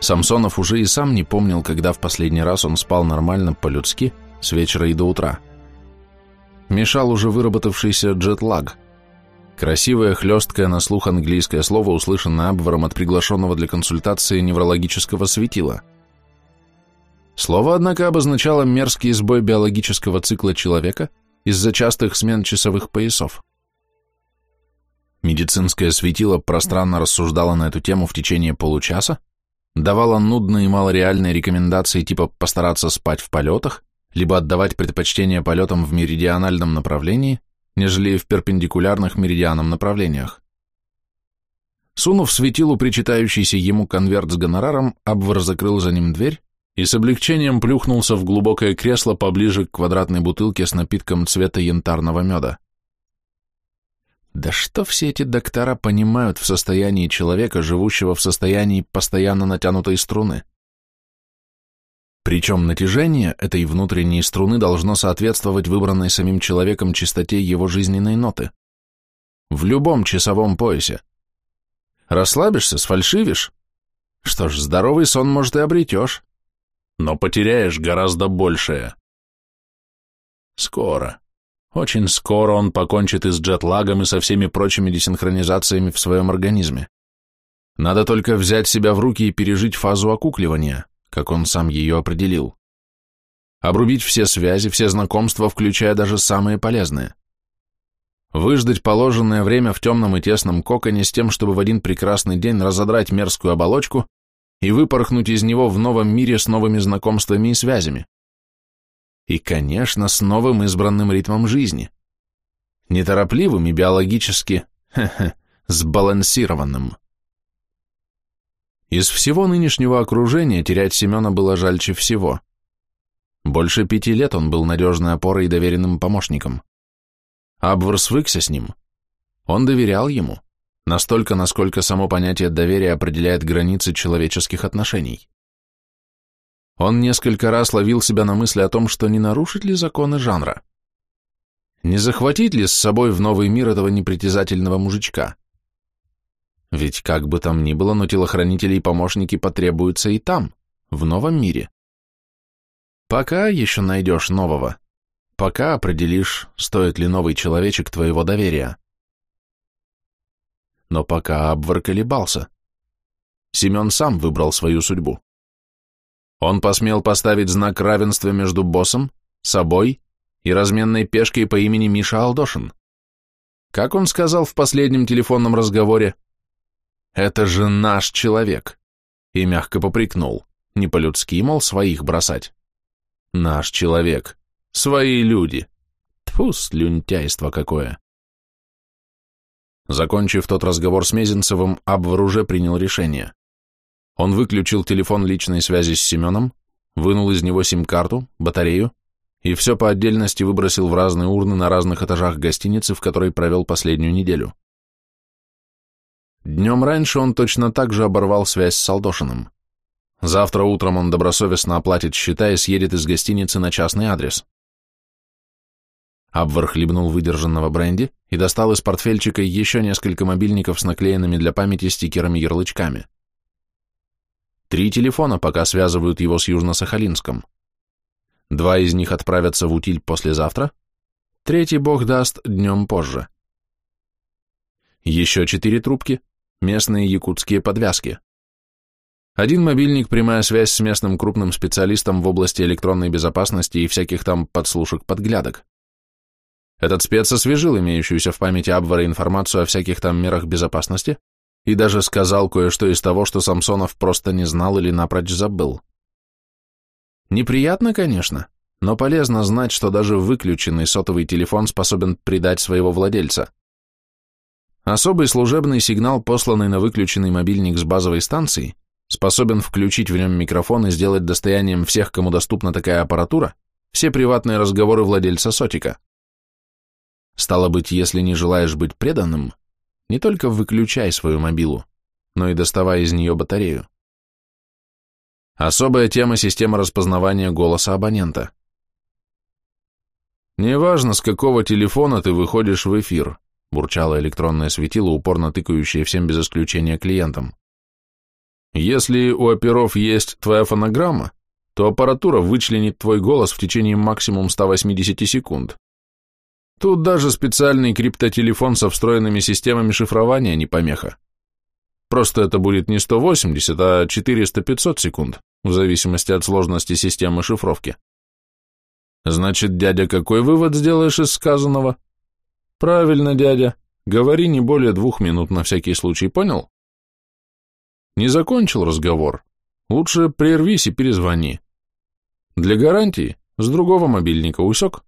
Самсонов уже и сам не помнил, когда в последний раз он спал нормально, по-людски, с вечера и до утра. Мешал уже выработавшийся джетлаг. Красивое, хлесткое на слух английское слово, услышанное Абваром от приглашенного для консультации неврологического светила. Слово, однако, обозначало мерзкий сбой биологического цикла человека из-за частых смен часовых поясов. Медицинское светило пространно рассуждало на эту тему в течение получаса, давало нудные и малореальные рекомендации типа постараться спать в полетах, либо отдавать предпочтение полетам в меридиональном направлении, нежели в перпендикулярных меридианам направлениях. Сунув светилу причитающийся ему конверт с гонораром, Абвар закрыл за ним дверь и с облегчением плюхнулся в глубокое кресло поближе к квадратной бутылке с напитком цвета янтарного меда. Да что все эти доктора понимают в состоянии человека, живущего в состоянии постоянно натянутой струны? Причем натяжение этой внутренней струны должно соответствовать выбранной самим человеком частоте его жизненной ноты. В любом часовом поясе. Расслабишься, сфальшивишь? Что ж, здоровый сон, может, и обретешь. Но потеряешь гораздо большее. Скоро. Очень скоро он покончит и с джетлагом, и со всеми прочими десинхронизациями в своем организме. Надо только взять себя в руки и пережить фазу окукливания, как он сам ее определил. Обрубить все связи, все знакомства, включая даже самые полезные. Выждать положенное время в темном и тесном коконе с тем, чтобы в один прекрасный день разодрать мерзкую оболочку и выпорхнуть из него в новом мире с новыми знакомствами и связями. И, конечно, с новым избранным ритмом жизни. Неторопливым и биологически, сбалансированным. Из всего нынешнего окружения терять Семена было жальче всего. Больше пяти лет он был надежной опорой и доверенным помощником. Абвар свыкся с ним. Он доверял ему, настолько, насколько само понятие доверия определяет границы человеческих отношений. Он несколько раз ловил себя на мысли о том, что не нарушить ли законы жанра. Не захватить ли с собой в новый мир этого непритязательного мужичка? Ведь как бы там ни было, но телохранители и помощники потребуются и там, в новом мире. Пока еще найдешь нового. Пока определишь, стоит ли новый человечек твоего доверия. Но пока Абвар колебался. Семен сам выбрал свою судьбу. Он посмел поставить знак равенства между боссом, собой и разменной пешкой по имени Миша Алдошин. Как он сказал в последнем телефонном разговоре, «Это же наш человек!» и мягко попрекнул, не по-людски, мол, своих бросать. «Наш человек, свои люди!» Тьфу, слюнтяйство какое! Закончив тот разговор с Мезенцевым, Абвар уже принял решение. Он выключил телефон личной связи с Семеном, вынул из него сим-карту, батарею и все по отдельности выбросил в разные урны на разных этажах гостиницы, в которой провел последнюю неделю. Днем раньше он точно так же оборвал связь с Салдошиным. Завтра утром он добросовестно оплатит счета и съедет из гостиницы на частный адрес. Абвар хлебнул выдержанного бренди и достал из портфельчика еще несколько мобильников с наклеенными для памяти стикерами-ярлычками. Три телефона пока связывают его с Южно-Сахалинском. Два из них отправятся в утиль послезавтра, третий бог даст днем позже. Еще четыре трубки, местные якутские подвязки. Один мобильник, прямая связь с местным крупным специалистом в области электронной безопасности и всяких там подслушек-подглядок. Этот спец освежил имеющуюся в памяти Абвара информацию о всяких там мерах безопасности и даже сказал кое-что из того, что Самсонов просто не знал или напрочь забыл. Неприятно, конечно, но полезно знать, что даже выключенный сотовый телефон способен предать своего владельца. Особый служебный сигнал, посланный на выключенный мобильник с базовой станции, способен включить в нем микрофон и сделать достоянием всех, кому доступна такая аппаратура, все приватные разговоры владельца сотика. Стало быть, если не желаешь быть преданным, не только выключай свою мобилу, но и доставай из нее батарею. Особая тема системы распознавания голоса абонента. «Неважно, с какого телефона ты выходишь в эфир», бурчало электронное светило, упорно тыкающее всем без исключения клиентам. Если у оперов есть твоя фонограмма, то аппаратура вычленит твой голос в течение максимум 180 секунд. Тут даже специальный криптотелефон со встроенными системами шифрования не помеха. Просто это будет не 180, а 400-500 секунд, в зависимости от сложности системы шифровки. Значит, дядя, какой вывод сделаешь из сказанного? Правильно, дядя. Говори не более двух минут на всякий случай, понял? Не закончил разговор. Лучше прервись и перезвони. Для гарантии с другого мобильника усек.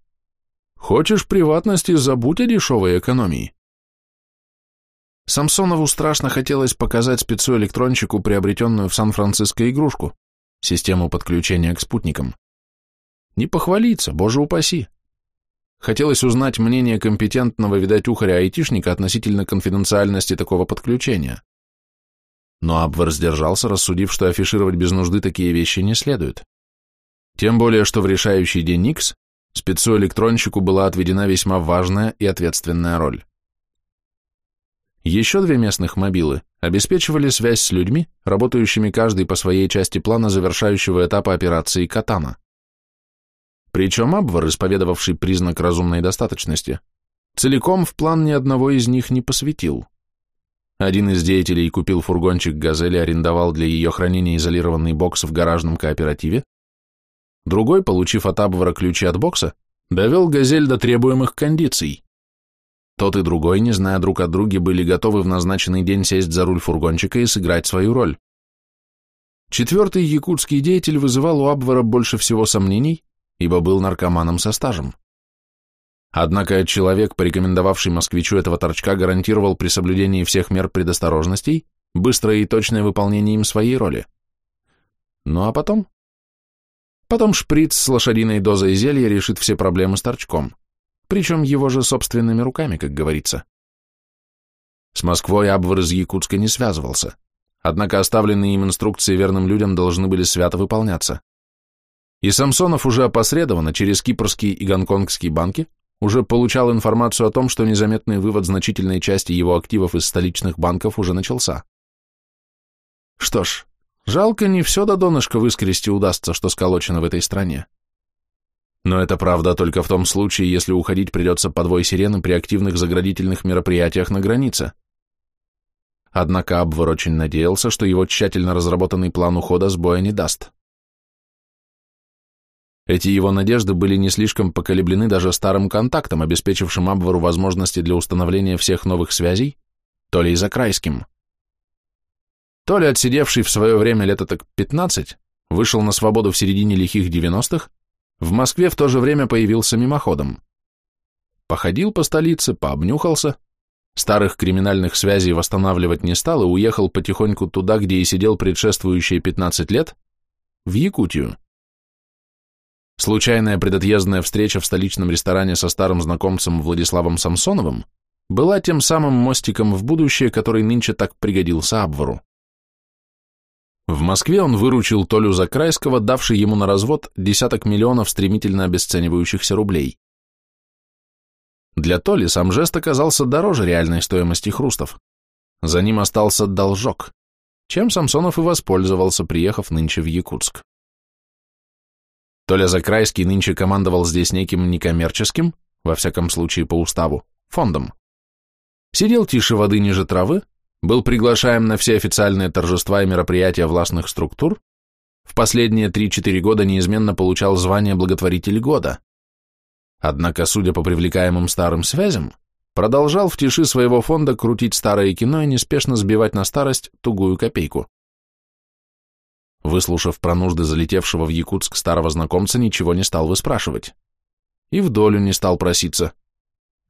Хочешь приватности, забудь о дешевой экономии. Самсонову страшно хотелось показать спецу-электрончику приобретенную в Сан-Франциско игрушку, систему подключения к спутникам. Не похвалиться, боже упаси. Хотелось узнать мнение компетентного, видать, ухаря-айтишника относительно конфиденциальности такого подключения. Но Абвар сдержался, рассудив, что афишировать без нужды такие вещи не следует. Тем более, что в решающий день Никс спецу-электронщику была отведена весьма важная и ответственная роль. Еще две местных мобилы обеспечивали связь с людьми, работающими каждый по своей части плана завершающего этапа операции «Катана». Причем Абвар, исповедовавший признак разумной достаточности, целиком в план ни одного из них не посвятил. Один из деятелей купил фургончик «Газели», арендовал для ее хранения изолированный бокс в гаражном кооперативе, другой, получив от Абвара ключи от бокса, довел «Газель» до требуемых кондиций. Тот и другой, не зная друг о друге, были готовы в назначенный день сесть за руль фургончика и сыграть свою роль. Четвертый якутский деятель вызывал у Абвара больше всего сомнений, ибо был наркоманом со стажем. Однако человек, порекомендовавший москвичу этого торчка, гарантировал при соблюдении всех мер предосторожностей быстрое и точное выполнение им своей роли. Ну а потом? Потом шприц с лошадиной дозой зелья решит все проблемы с торчком, причем его же собственными руками, как говорится. С Москвой Абвар из Якутска не связывался, однако оставленные им инструкции верным людям должны были свято выполняться. И Самсонов уже опосредованно через кипрские и гонконгские банки уже получал информацию о том, что незаметный вывод значительной части его активов из столичных банков уже начался. Что ж, жалко не все до донышка выскрести удастся, что сколочено в этой стране. Но это правда только в том случае, если уходить придется по двое сирены при активных заградительных мероприятиях на границе. Однако Абвар очень надеялся, что его тщательно разработанный план ухода сбоя не даст. Эти его надежды были не слишком поколеблены даже старым контактом, обеспечившим Абвару возможности для установления всех новых связей, то ли и Закрайским. То ли отсидевший в свое время лет так 15, вышел на свободу в середине лихих 90-х, в Москве в то же время появился мимоходом. Походил по столице, пообнюхался, старых криминальных связей восстанавливать не стал и уехал потихоньку туда, где и сидел предшествующие 15 лет, в Якутию. Случайная предотъездная встреча в столичном ресторане со старым знакомцем Владиславом Самсоновым была тем самым мостиком в будущее, который нынче так пригодился Абвару. В Москве он выручил Толю Закрайского, давший ему на развод десяток миллионов стремительно обесценивающихся рублей. Для Толи сам жест оказался дороже реальной стоимости хрустов. За ним остался должок, чем Самсонов и воспользовался, приехав нынче в Якутск. Толя Закрайский нынче командовал здесь неким некоммерческим, во всяком случае по уставу, фондом. Сидел тише воды ниже травы, был приглашаем на все официальные торжества и мероприятия властных структур, в последние 3-4 года неизменно получал звание благотворитель года. Однако, судя по привлекаемым старым связям, продолжал в тиши своего фонда крутить старое кино и неспешно сбивать на старость тугую копейку. Выслушав про нужды залетевшего в Якутск старого знакомца, ничего не стал выспрашивать. И в долю не стал проситься.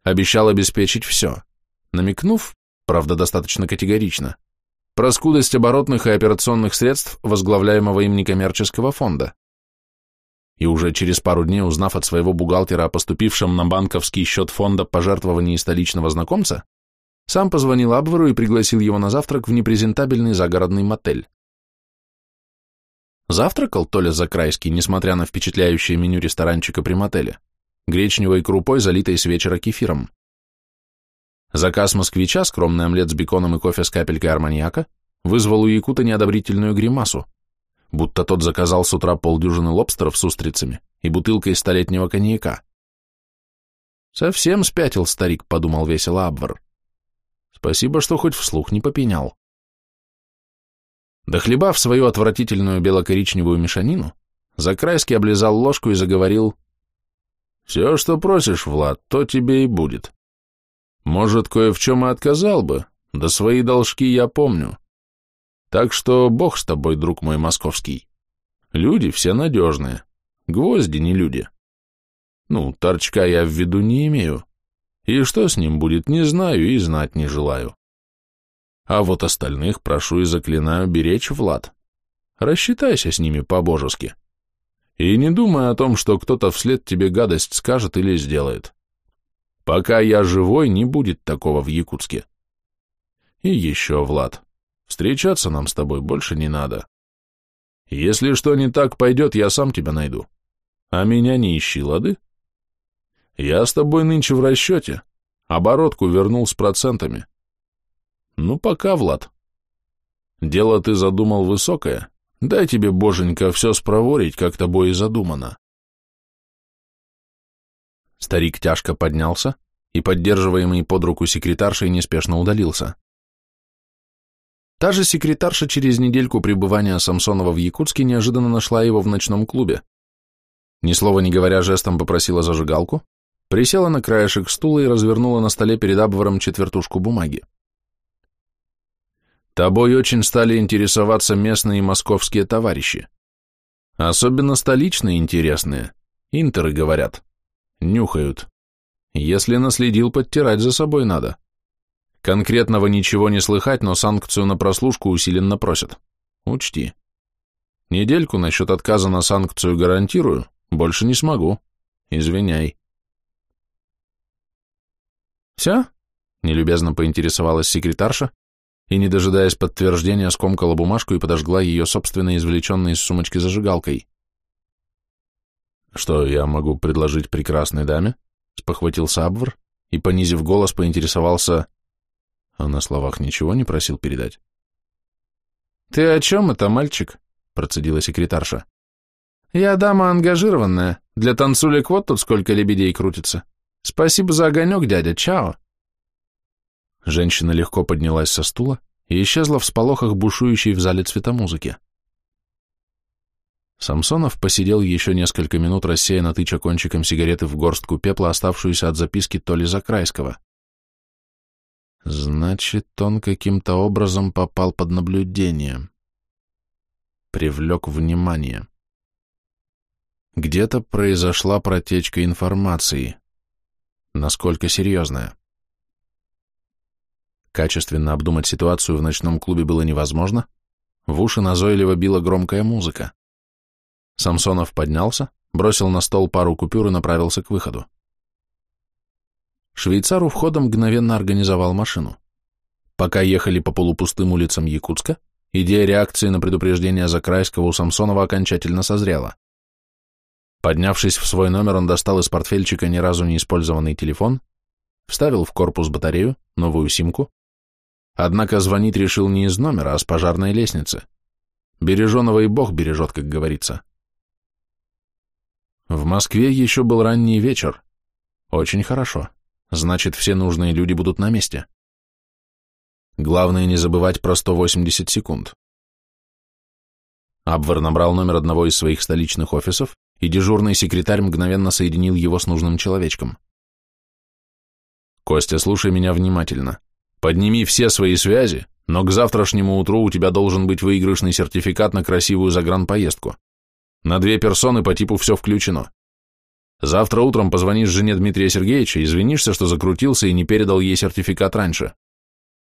Обещал обеспечить все, намекнув, правда достаточно категорично, про скудость оборотных и операционных средств возглавляемого им некоммерческого фонда. И уже через пару дней, узнав от своего бухгалтера о поступившем на банковский счет фонда пожертвовании столичного знакомца, сам позвонил Абвару и пригласил его на завтрак в непрезентабельный загородный мотель. Завтракал Толя Закрайский, несмотря на впечатляющее меню ресторанчика при мотеле, гречневой крупой, залитой с вечера кефиром. Заказ москвича, скромный омлет с беконом и кофе с капелькой арманьяка, вызвал у Якута неодобрительную гримасу, будто тот заказал с утра полдюжины лобстеров с устрицами и бутылкой столетнего коньяка. «Совсем спятил старик», — подумал весело Абвар. «Спасибо, что хоть вслух не попенял». Дохлебав свою отвратительную бело-коричневую мешанину, Закрайский облизал ложку и заговорил «Все, что просишь, Влад, то тебе и будет. Может, кое в чем и отказал бы, да свои должки я помню. Так что бог с тобой, друг мой московский. Люди все надежные, гвозди не люди. Ну, торчка я в виду не имею. И что с ним будет, не знаю и знать не желаю. А вот остальных прошу и заклинаю беречь, Влад. Рассчитайся с ними по-божески. И не думай о том, что кто-то вслед тебе гадость скажет или сделает. Пока я живой, не будет такого в Якутске. И еще, Влад, встречаться нам с тобой больше не надо. Если что не так пойдет, я сам тебя найду. А меня не ищи, лады? Я с тобой нынче в расчете. Оборотку вернул с процентами. Ну, пока, Влад. Дело ты задумал высокое. Дай тебе, боженька, все спроворить, как тобой и задумано. Старик тяжко поднялся и, поддерживаемый под руку секретаршей, неспешно удалился. Та же секретарша через недельку пребывания Самсонова в Якутске неожиданно нашла его в ночном клубе. Ни слова не говоря, жестом попросила зажигалку, присела на краешек стула и развернула на столе перед Абваром четвертушку бумаги. Тобой очень стали интересоваться местные и московские товарищи. Особенно столичные интересные. Интеры говорят. Нюхают. Если наследил, подтирать за собой надо. Конкретного ничего не слыхать, но санкцию на прослушку усиленно просят. Учти. Недельку насчет отказа на санкцию гарантирую, больше не смогу. Извиняй. «Все?» — нелюбезно поинтересовалась секретарша и, не дожидаясь подтверждения, скомкала бумажку и подожгла ее собственной извлеченной из сумочки зажигалкой. «Что я могу предложить прекрасной даме?» — спохватился Абвар и, понизив голос, поинтересовался, а на словах ничего не просил передать. «Ты о чем это, мальчик?» — процедила секретарша. «Я дама ангажированная, для танцулек вот тут сколько лебедей крутится. Спасибо за огонек, дядя, чао. Женщина легко поднялась со стула и исчезла в сполохах бушующей в зале цветомузыки. Самсонов посидел еще несколько минут, рассеянно тыча кончиком сигареты в горстку пепла, оставшуюся от записки Толи Закрайского. Значит, он каким-то образом попал под наблюдение. Привлек внимание. Где-то произошла протечка информации. Насколько серьезная? Качественно обдумать ситуацию в ночном клубе было невозможно, в уши назойливо била громкая музыка. Самсонов поднялся, бросил на стол пару купюр и направился к выходу. Швейцар у входа мгновенно организовал машину. Пока ехали по полупустым улицам Якутска, идея реакции на предупреждение Закрайского у Самсонова окончательно созрела. Поднявшись в свой номер, он достал из портфельчика ни разу не использованный телефон, вставил в корпус батарею, новую симку. Однако звонить решил не из номера, а с пожарной лестницы. Береженого и Бог бережет, как говорится. В Москве еще был ранний вечер. Очень хорошо. Значит, все нужные люди будут на месте. Главное не забывать про 180 секунд. Абвар набрал номер одного из своих столичных офисов, и дежурный секретарь мгновенно соединил его с нужным человечком. «Костя, слушай меня внимательно. Подними все свои связи, но к завтрашнему утру у тебя должен быть выигрышный сертификат на красивую загранпоездку. На две персоны по типу все включено. Завтра утром позвонишь жене Дмитрия Сергеевича, извинишься, что закрутился и не передал ей сертификат раньше.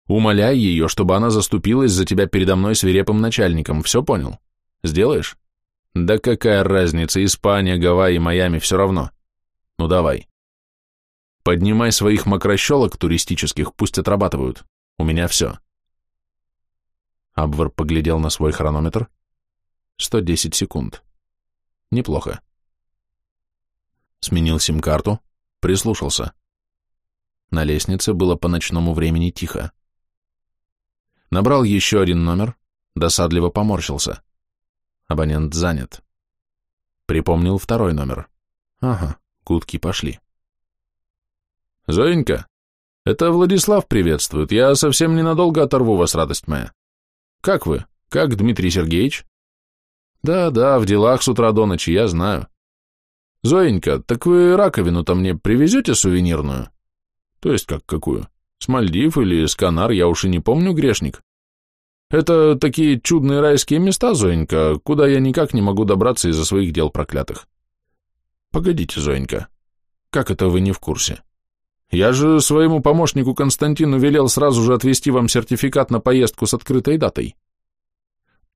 Умоляй ее, чтобы она заступилась за тебя передо мной свирепым начальником, все понял? Сделаешь? Да какая разница, Испания, Гавайи, Майами, все равно. Ну давай. Поднимай своих мокрощелок туристических, пусть отрабатывают. У меня все. Абвар поглядел на свой хронометр. 110 секунд. Неплохо. Сменил сим-карту, прислушался. На лестнице было по ночному времени тихо. Набрал еще один номер, досадливо поморщился. Абонент занят. Припомнил второй номер. Ага, гудки пошли. «Зоенька, это Владислав приветствует. Я совсем ненадолго оторву вас, радость моя. Как вы? Как Дмитрий Сергеевич?» «Да-да, в делах с утра до ночи, я знаю. Зоенька, так вы раковину-то мне привезете сувенирную?» «То есть как какую? С Мальдив или с Канар, я уж и не помню, грешник. Это такие чудные райские места, Зоенька, куда я никак не могу добраться из-за своих дел проклятых. Погодите, Зоенька, как это вы не в курсе? Я же своему помощнику Константину велел сразу же отвезти вам сертификат на поездку с открытой датой.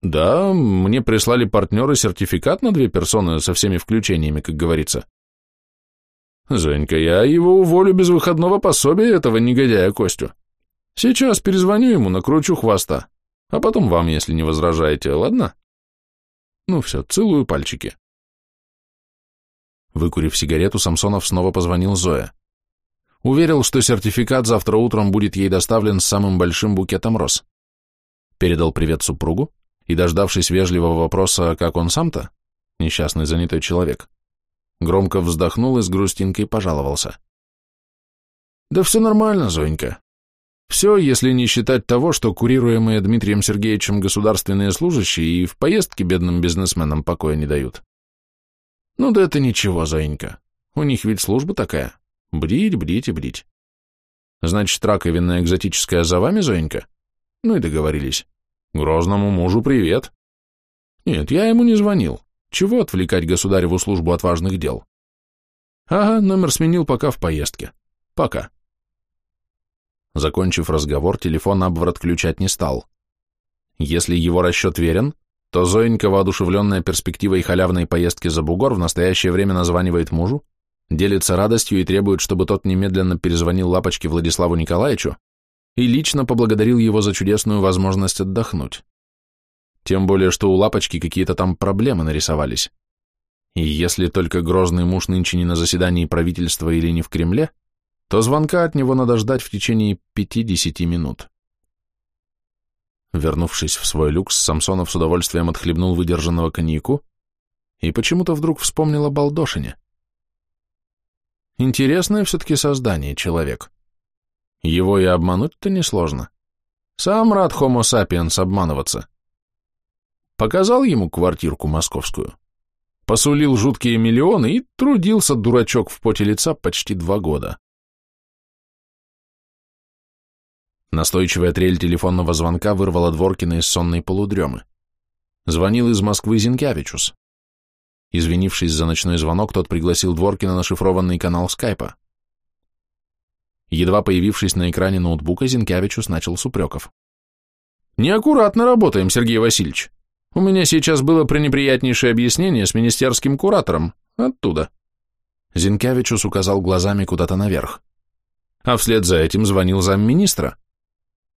Да, мне прислали партнеры сертификат на две персоны со всеми включениями, как говорится. Зоенька, я его уволю без выходного пособия этого негодяя Костю. Сейчас перезвоню ему, накручу хвоста. А потом вам, если не возражаете, ладно? Ну все, целую пальчики. Выкурив сигарету, Самсонов снова позвонил Зое. Уверил, что сертификат завтра утром будет ей доставлен с самым большим букетом роз. Передал привет супругу и, дождавшись вежливого вопроса, как он сам-то, несчастный занятой человек, громко вздохнул и с грустинкой пожаловался. «Да все нормально, Зонька. Все, если не считать того, что курируемые Дмитрием Сергеевичем государственные служащие и в поездке бедным бизнесменам покоя не дают. Ну да это ничего, Зоенька. У них ведь служба такая. Бдить, бдить и бдить. Значит, раковинная экзотическая за вами, Зоенька? Ну и договорились. Грозному мужу привет. Нет, я ему не звонил. Чего отвлекать государеву службу от важных дел? Ага, номер сменил пока в поездке. Пока. Закончив разговор, телефон Абвар отключать не стал. Если его расчет верен, то Зоенька, воодушевленная перспективой халявной поездки за бугор, в настоящее время названивает мужу, делится радостью и требует, чтобы тот немедленно перезвонил лапочке Владиславу Николаевичу и лично поблагодарил его за чудесную возможность отдохнуть. Тем более, что у Лапочки какие-то там проблемы нарисовались. И если только грозный муж нынче не на заседании правительства или не в Кремле, то звонка от него надо ждать в течение пяти-десяти минут. Вернувшись в свой люкс, Самсонов с удовольствием отхлебнул выдержанного коньяку и почему-то вдруг вспомнил о Балдошине. Интересное все-таки создание человек. Его и обмануть-то несложно. Сам рад Homo sapiens обманываться. Показал ему квартирку московскую. Посулил жуткие миллионы и трудился дурачок в поте лица почти два года. Настойчивая трель телефонного звонка вырвала Дворкина из сонной полудремы. Звонил из Москвы Зинкевичус. Извинившись за ночной звонок, тот пригласил Дворкина на шифрованный канал скайпа. Едва появившись на экране ноутбука, Зинкевичус начал с упреков. «Неаккуратно работаем, Сергей Васильевич. У меня сейчас было пренеприятнейшее объяснение с министерским куратором. Оттуда. Зинкевичус указал глазами куда-то наверх. А вслед за этим звонил замминистра.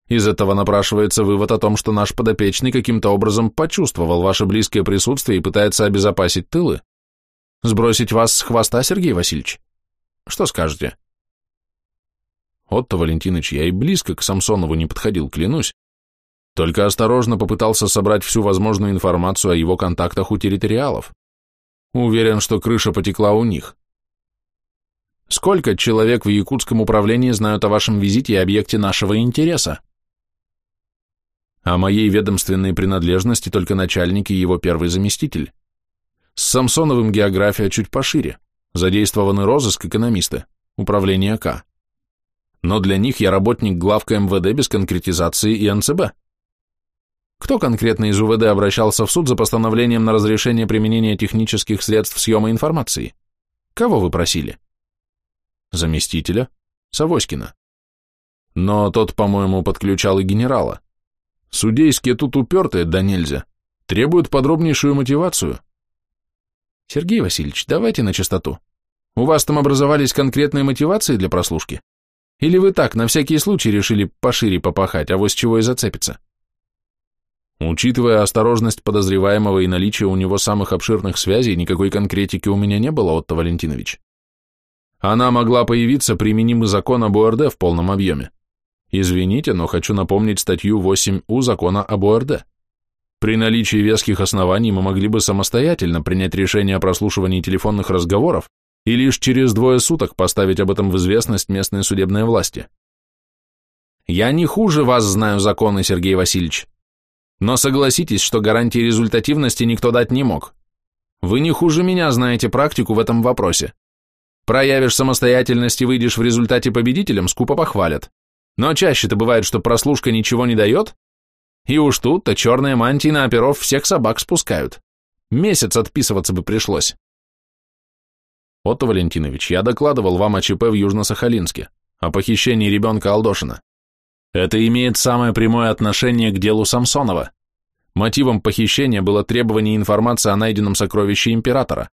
Из этого напрашивается вывод о том, что наш подопечный каким-то образом почувствовал ваше близкое присутствие и пытается обезопасить тылы. Сбросить вас с хвоста, Сергей Васильевич? Что скажете? Отто Валентинович, я и близко к Самсонову не подходил, клянусь. Только осторожно попытался собрать всю возможную информацию о его контактах у территориалов. Уверен, что крыша потекла у них. Сколько человек в якутском управлении знают о вашем визите и объекте нашего интереса? О моей ведомственной принадлежности только начальник и его первый заместитель. С Самсоновым география чуть пошире. Задействованы розыск экономисты, управление К. Но для них я работник главка МВД без конкретизации и НЦБ. Кто конкретно из УВД обращался в суд за постановлением на разрешение применения технических средств съема информации? Кого вы просили? Заместителя? Савоськина. Но тот, по-моему, подключал и генерала. Судейские тут упертые, да нельзя. Требуют подробнейшую мотивацию. Сергей Васильевич, давайте на чистоту. У вас там образовались конкретные мотивации для прослушки? Или вы так, на всякий случай, решили пошире попахать, а вот с чего и зацепиться? Учитывая осторожность подозреваемого и наличие у него самых обширных связей, никакой конкретики у меня не было, Отто Валентинович. Она могла появиться применимый закон об ОРД в полном объеме. Извините, но хочу напомнить статью 8У закона об ОРД. При наличии веских оснований мы могли бы самостоятельно принять решение о прослушивании телефонных разговоров и лишь через двое суток поставить об этом в известность местные судебные власти. Я не хуже вас знаю законы, Сергей Васильевич. Но согласитесь, что гарантии результативности никто дать не мог. Вы не хуже меня знаете практику в этом вопросе. Проявишь самостоятельность и выйдешь в результате победителем, скупо похвалят. Но чаще-то бывает, что прослушка ничего не дает, и уж тут-то черные мантии на оперов всех собак спускают. Месяц отписываться бы пришлось. Отто Валентинович, я докладывал вам о ЧП в Южно-Сахалинске, о похищении ребенка Алдошина. Это имеет самое прямое отношение к делу Самсонова. Мотивом похищения было требование информации о найденном сокровище императора,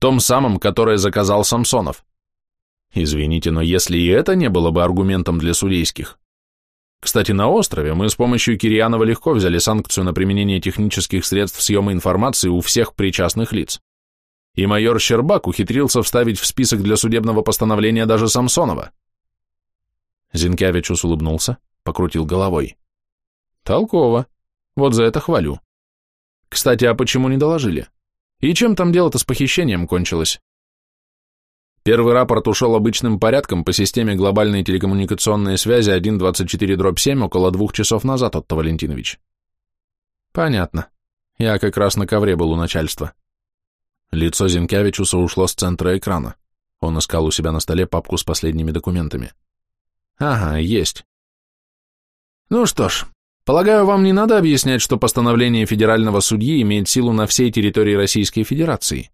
том самом, которое заказал Самсонов. Извините, но если и это не было бы аргументом для судейских. Кстати, на острове мы с помощью Кирьянова легко взяли санкцию на применение технических средств съема информации у всех причастных лиц. И майор Щербак ухитрился вставить в список для судебного постановления даже Самсонова. Зинкевичус улыбнулся, покрутил головой. Толково. Вот за это хвалю. Кстати, а почему не доложили? И чем там дело-то с похищением кончилось? Первый рапорт ушел обычным порядком по системе глобальной телекоммуникационной связи 1.24-7 около двух часов назад, Отто Валентинович. Понятно. Я как раз на ковре был у начальства. Лицо Зинкевичуса ушло с центра экрана. Он искал у себя на столе папку с последними документами. Ага, есть. Ну что ж, полагаю, вам не надо объяснять, что постановление федерального судьи имеет силу на всей территории Российской Федерации.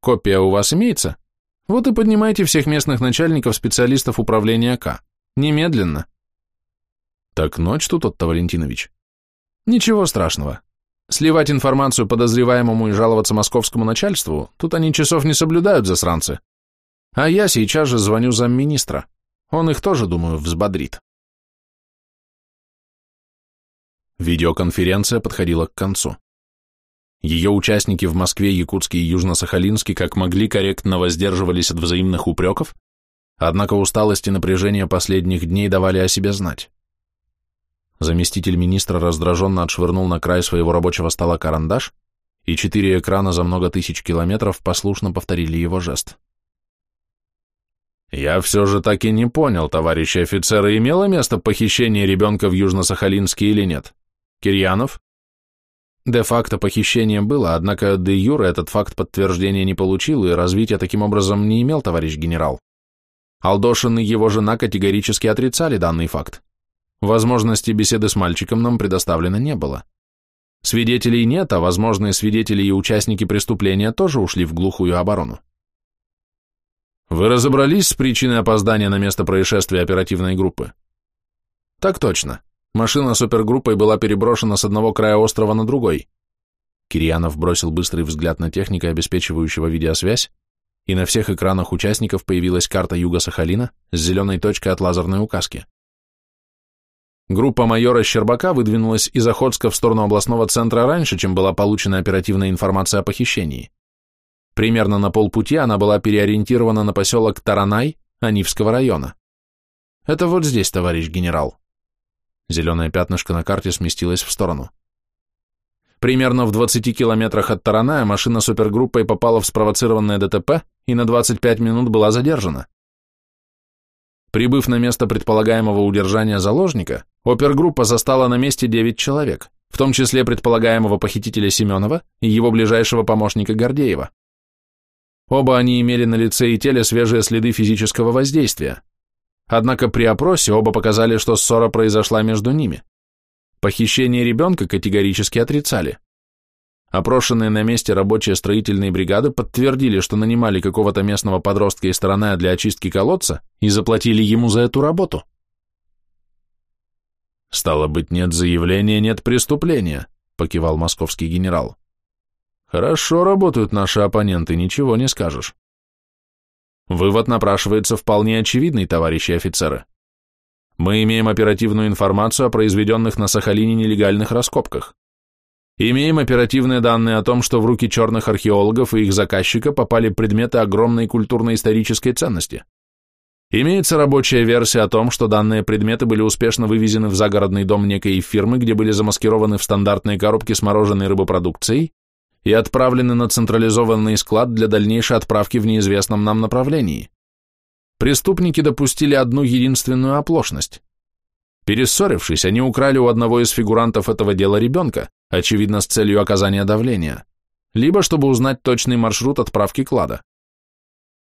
Копия у вас имеется? Вот и поднимайте всех местных начальников, специалистов управления К. Немедленно. Так ночь тут, Отто Валентинович. Ничего страшного. Сливать информацию подозреваемому и жаловаться московскому начальству, тут они часов не соблюдают, засранцы. А я сейчас же звоню замминистра. Он их тоже, думаю, взбодрит. Видеоконференция подходила к концу. Ее участники в Москве, Якутске и Южно-Сахалинске как могли корректно воздерживались от взаимных упреков, однако усталость и напряжение последних дней давали о себе знать. Заместитель министра раздраженно отшвырнул на край своего рабочего стола карандаш, и четыре экрана за много тысяч километров послушно повторили его жест. «Я все же так и не понял, товарищи офицеры, имело место похищение ребенка в Южно-Сахалинске или нет?» Кирьянов? Де-факто похищение было, однако де юре этот факт подтверждения не получил и развития таким образом не имел товарищ генерал. Алдошин и его жена категорически отрицали данный факт. Возможности беседы с мальчиком нам предоставлено не было. Свидетелей нет, а возможные свидетели и участники преступления тоже ушли в глухую оборону. Вы разобрались с причиной опоздания на место происшествия оперативной группы? Так точно. Машина супергруппой была переброшена с одного края острова на другой. Кирьянов бросил быстрый взгляд на техника, обеспечивающего видеосвязь, и на всех экранах участников появилась карта юга Сахалина с зеленой точкой от лазерной указки. Группа майора Щербака выдвинулась из Охотска в сторону областного центра раньше, чем была получена оперативная информация о похищении. Примерно на полпути она была переориентирована на поселок Таранай Анивского района. Это вот здесь, товарищ генерал. Зеленое пятнышко на карте сместилось в сторону. Примерно в 20 километрах от Тараная машина супергруппой попала в спровоцированное ДТП и на 25 минут была задержана. Прибыв на место предполагаемого удержания заложника, опергруппа застала на месте 9 человек, в том числе предполагаемого похитителя Семенова и его ближайшего помощника Гордеева. Оба они имели на лице и теле свежие следы физического воздействия. Однако при опросе оба показали, что ссора произошла между ними. Похищение ребенка категорически отрицали. Опрошенные на месте рабочие строительной бригады подтвердили, что нанимали какого-то местного подростка из стороны для очистки колодца и заплатили ему за эту работу. «Стало быть, нет заявления, нет преступления», — покивал московский генерал. «Хорошо работают наши оппоненты, ничего не скажешь». Вывод напрашивается вполне очевидный, товарищи офицеры. Мы имеем оперативную информацию о произведенных на Сахалине нелегальных раскопках. Имеем оперативные данные о том, что в руки черных археологов и их заказчика попали предметы огромной культурно-исторической ценности. Имеется рабочая версия о том, что данные предметы были успешно вывезены в загородный дом некой фирмы, где были замаскированы в стандартные коробки с мороженой рыбопродукцией и отправлены на централизованный склад для дальнейшей отправки в неизвестном нам направлении. Преступники допустили одну единственную оплошность. Перессорившись, они украли у одного из фигурантов этого дела ребенка, очевидно, с целью оказания давления, либо чтобы узнать точный маршрут отправки клада.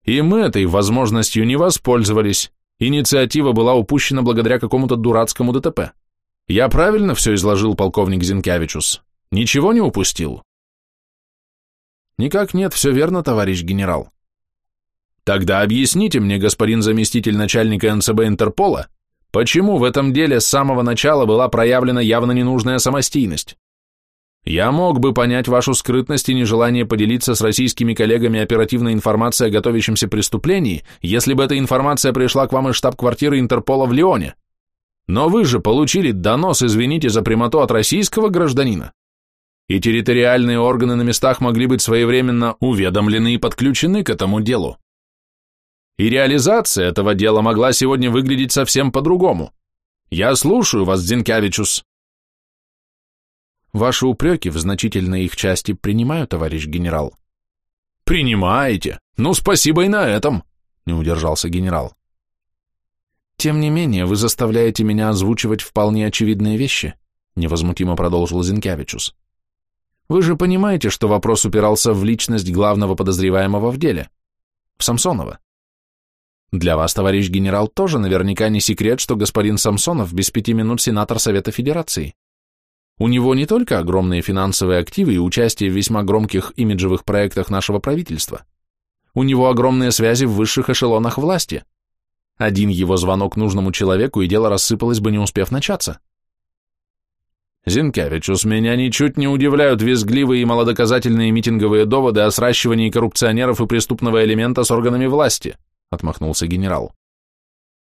И мы этой возможностью не воспользовались. Инициатива была упущена благодаря какому-то дурацкому ДТП. Я правильно все изложил, полковник Зинкевичус? Ничего не упустил? Никак нет, все верно, товарищ генерал. Тогда объясните мне, господин заместитель начальника НЦБ Интерпола, почему в этом деле с самого начала была проявлена явно ненужная самостийность? Я мог бы понять вашу скрытность и нежелание поделиться с российскими коллегами оперативной информацией о готовящемся преступлении, если бы эта информация пришла к вам из штаб-квартиры Интерпола в Лионе. Но вы же получили донос, извините за прямоту, от российского гражданина. И территориальные органы на местах могли быть своевременно уведомлены и подключены к этому делу. И реализация этого дела могла сегодня выглядеть совсем по-другому. Я слушаю вас, Зинкевичус. Ваши упреки в значительной их части принимаю, товарищ генерал. Принимаете? Ну, спасибо и на этом, не удержался генерал. Тем не менее, вы заставляете меня озвучивать вполне очевидные вещи, невозмутимо продолжил Зинкевичус. Вы же понимаете, что вопрос упирался в личность главного подозреваемого в деле, в Самсонова. Для вас, товарищ генерал, тоже наверняка не секрет, что господин Самсонов без пяти минут сенатор Совета Федерации. У него не только огромные финансовые активы и участие в весьма громких имиджевых проектах нашего правительства. У него огромные связи в высших эшелонах власти. Один его звонок нужному человеку, и дело рассыпалось бы, не успев начаться. Зинкевичус, меня ничуть не удивляют визгливые и малодоказательные митинговые доводы о сращивании коррупционеров и преступного элемента с органами власти, отмахнулся генерал.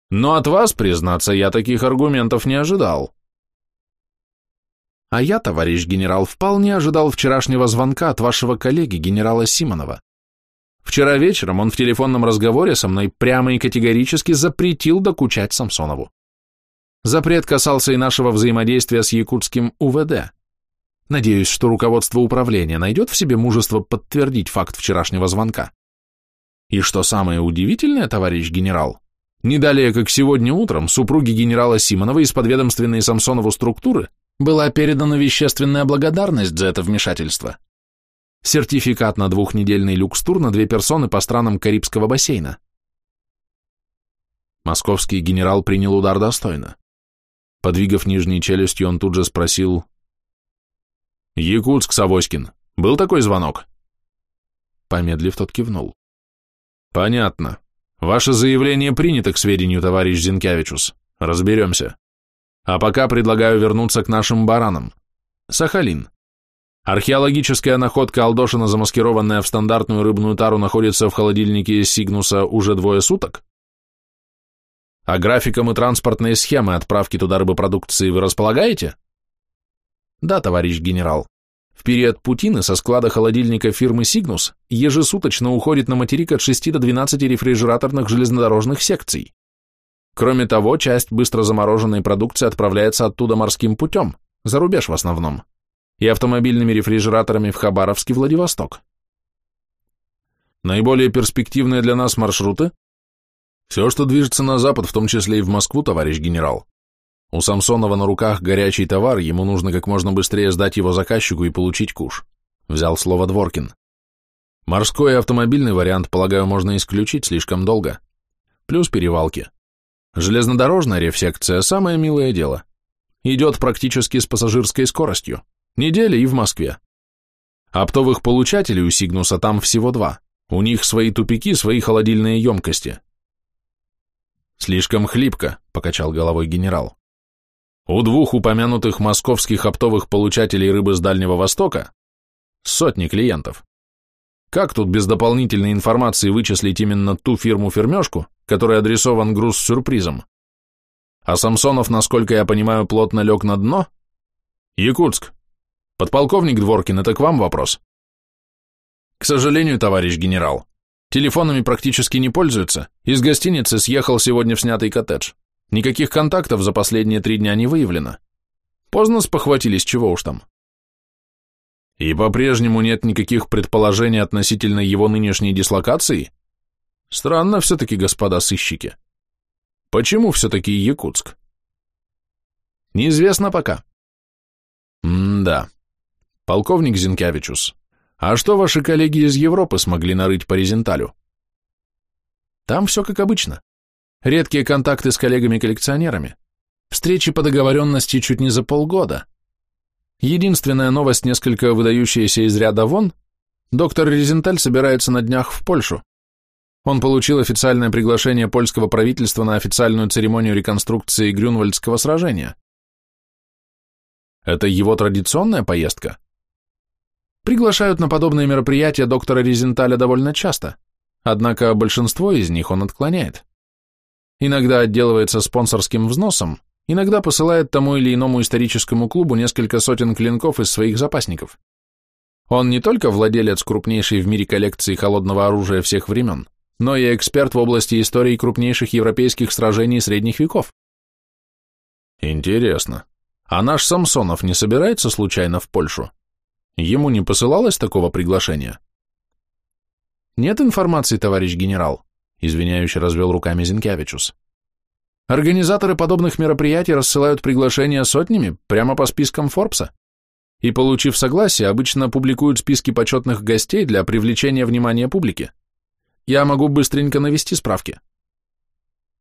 Но от вас, признаться, я таких аргументов не ожидал. А я, товарищ генерал, вполне ожидал вчерашнего звонка от вашего коллеги, генерала Симонова. Вчера вечером он в телефонном разговоре со мной прямо и категорически запретил докучать Самсонову. Запрет касался и нашего взаимодействия с якутским УВД. Надеюсь, что руководство управления найдет в себе мужество подтвердить факт вчерашнего звонка. И что самое удивительное, товарищ генерал, не далее, как сегодня утром, супруги генерала Симонова из подведомственной Самсонову структуры была передана вещественная благодарность за это вмешательство. Сертификат на двухнедельный люкс-тур на две персоны по странам Карибского бассейна. Московский генерал принял удар достойно. Подвигав нижней челюстью, он тут же спросил «Якутск, Савоськин, был такой звонок?» Помедлив, тот кивнул. «Понятно. Ваше заявление принято к сведению, товарищ Зинкевичус. Разберемся. А пока предлагаю вернуться к нашим баранам. Сахалин. Археологическая находка Алдошина, замаскированная в стандартную рыбную тару, находится в холодильнике Сигнуса уже двое суток? А графиком и транспортные схемы отправки туда рыбопродукции вы располагаете? Да, товарищ генерал. В период Путины со склада холодильника фирмы Сигнус ежесуточно уходит на материк от 6 до 12 рефрижераторных железнодорожных секций. Кроме того, часть быстро замороженной продукции отправляется оттуда морским путем, за рубеж в основном, и автомобильными рефрижераторами в Хабаровск и Владивосток. Наиболее перспективные для нас маршруты? Все, что движется на запад, в том числе и в Москву, товарищ генерал. У Самсонова на руках горячий товар, ему нужно как можно быстрее сдать его заказчику и получить куш. Взял слово Дворкин. Морской и автомобильный вариант, полагаю, можно исключить слишком долго. Плюс перевалки. Железнодорожная рефсекция – самое милое дело. Идет практически с пассажирской скоростью. Неделя и в Москве. Оптовых получателей у Сигнуса там всего два. У них свои тупики, свои холодильные емкости. Слишком хлипко, покачал головой генерал. У двух упомянутых московских оптовых получателей рыбы с Дальнего Востока сотни клиентов. Как тут без дополнительной информации вычислить именно ту фирму-фермешку, которой адресован груз с сюрпризом? А Самсонов, насколько я понимаю, плотно лег на дно? Якутск. Подполковник Дворкин, это к вам вопрос? К сожалению, товарищ генерал, Телефонами практически не пользуются. Из гостиницы съехал сегодня в снятый коттедж. Никаких контактов за последние три дня не выявлено. Поздно спохватились, чего уж там. И по-прежнему нет никаких предположений относительно его нынешней дислокации? Странно все-таки, господа сыщики. Почему все-таки Якутск? Неизвестно пока. М-да. Полковник Зинкевичус, а что ваши коллеги из Европы смогли нарыть по Резенталю? Там все как обычно. Редкие контакты с коллегами-коллекционерами. Встречи по договоренности чуть не за полгода. Единственная новость, несколько выдающаяся из ряда вон, доктор Резенталь собирается на днях в Польшу. Он получил официальное приглашение польского правительства на официальную церемонию реконструкции Грюнвальдского сражения. Это его традиционная поездка? Приглашают на подобные мероприятия доктора Резенталя довольно часто, однако большинство из них он отклоняет. Иногда отделывается спонсорским взносом, иногда посылает тому или иному историческому клубу несколько сотен клинков из своих запасников. Он не только владелец крупнейшей в мире коллекции холодного оружия всех времен, но и эксперт в области истории крупнейших европейских сражений средних веков. Интересно, а наш Самсонов не собирается случайно в Польшу? Ему не посылалось такого приглашения? Нет информации, товарищ генерал, извиняюще развел руками Зинкевичус. Организаторы подобных мероприятий рассылают приглашения сотнями прямо по спискам Форбса и, получив согласие, обычно публикуют списки почетных гостей для привлечения внимания публики. Я могу быстренько навести справки.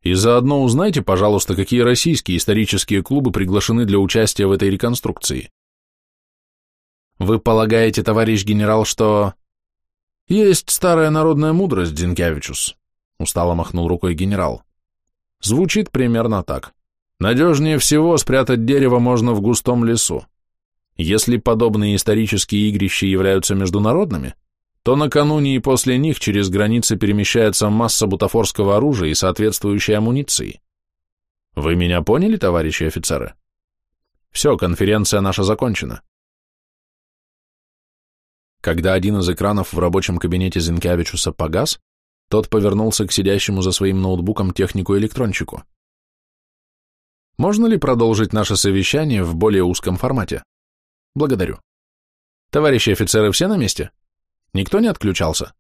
И заодно узнайте, пожалуйста, какие российские исторические клубы приглашены для участия в этой реконструкции. Вы полагаете, товарищ генерал, что... Есть старая народная мудрость, Дзинкевичус, устало махнул рукой генерал. Звучит примерно так. Надежнее всего спрятать дерево можно в густом лесу. Если подобные исторические игрища являются международными, то накануне и после них через границы перемещается масса бутафорского оружия и соответствующей амуниции. Вы меня поняли, товарищи офицеры? Все, конференция наша закончена. Когда один из экранов в рабочем кабинете Зинкевичуса погас, тот повернулся к сидящему за своим ноутбуком технику-электрончику. Можно ли продолжить наше совещание в более узком формате? Благодарю. Товарищи офицеры все на месте? Никто не отключался?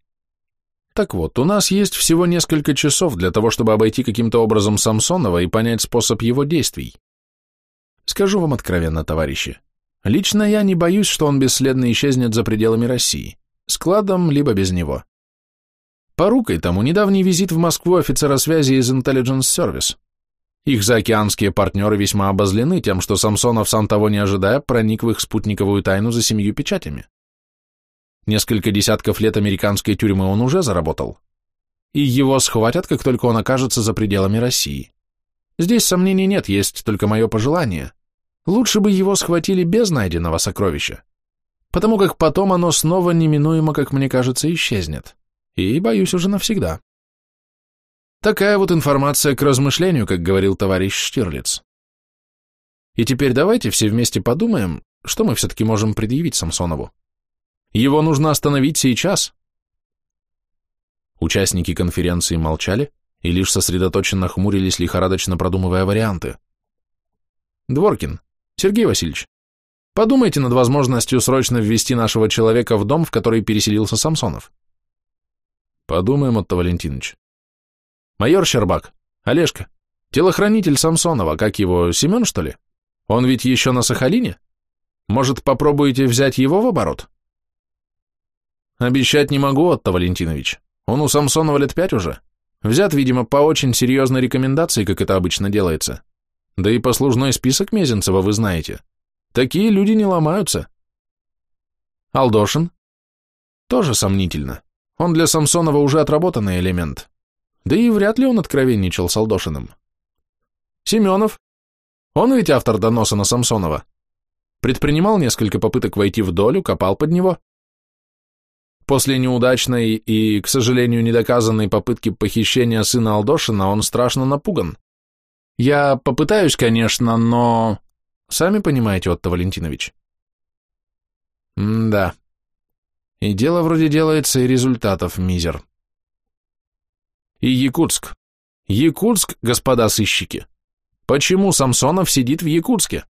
Так вот, у нас есть всего несколько часов для того, чтобы обойти каким-то образом Самсонова и понять способ его действий. Скажу вам откровенно, товарищи, Лично я не боюсь, что он бесследно исчезнет за пределами России, складом либо без него. Порукой тому недавний визит в Москву офицера связи из Intelligence Service. Их заокеанские партнеры весьма обозлены тем, что Самсонов, сам того не ожидая, проник в их спутниковую тайну за семью печатями. Несколько десятков лет американской тюрьмы он уже заработал. И его схватят, как только он окажется за пределами России. Здесь сомнений нет, есть только мое пожелание – Лучше бы его схватили без найденного сокровища, потому как потом оно снова неминуемо, как мне кажется, исчезнет. И, боюсь, уже навсегда. Такая вот информация к размышлению, как говорил товарищ Штирлиц. И теперь давайте все вместе подумаем, что мы все-таки можем предъявить Самсонову. Его нужно остановить сейчас. Участники конференции молчали и лишь сосредоточенно хмурились, лихорадочно продумывая варианты. Дворкин, Сергей Васильевич, подумайте над возможностью срочно ввести нашего человека в дом, в который переселился Самсонов. Подумаем, Отто Валентинович. Майор Щербак, Олежка, телохранитель Самсонова, как его, Семен, что ли? Он ведь еще на Сахалине? Может, попробуете взять его в оборот? Обещать не могу, Отто Валентинович. Он у Самсонова лет пять уже. Взят, видимо, по очень серьезной рекомендации, как это обычно делается. Да и послужной список Мезенцева вы знаете. Такие люди не ломаются. Алдошин? Тоже сомнительно. Он для Самсонова уже отработанный элемент. Да и вряд ли он откровенничал с Алдошиным. Семенов? Он ведь автор доноса на Самсонова. Предпринимал несколько попыток войти в долю, копал под него. После неудачной и, к сожалению, недоказанной попытки похищения сына Алдошина он страшно напуган. Я попытаюсь, конечно, но... Сами понимаете, Отто Валентинович. М да. И дело вроде делается, и результатов мизер. И Якутск. Якутск, господа сыщики. Почему Самсонов сидит в Якутске?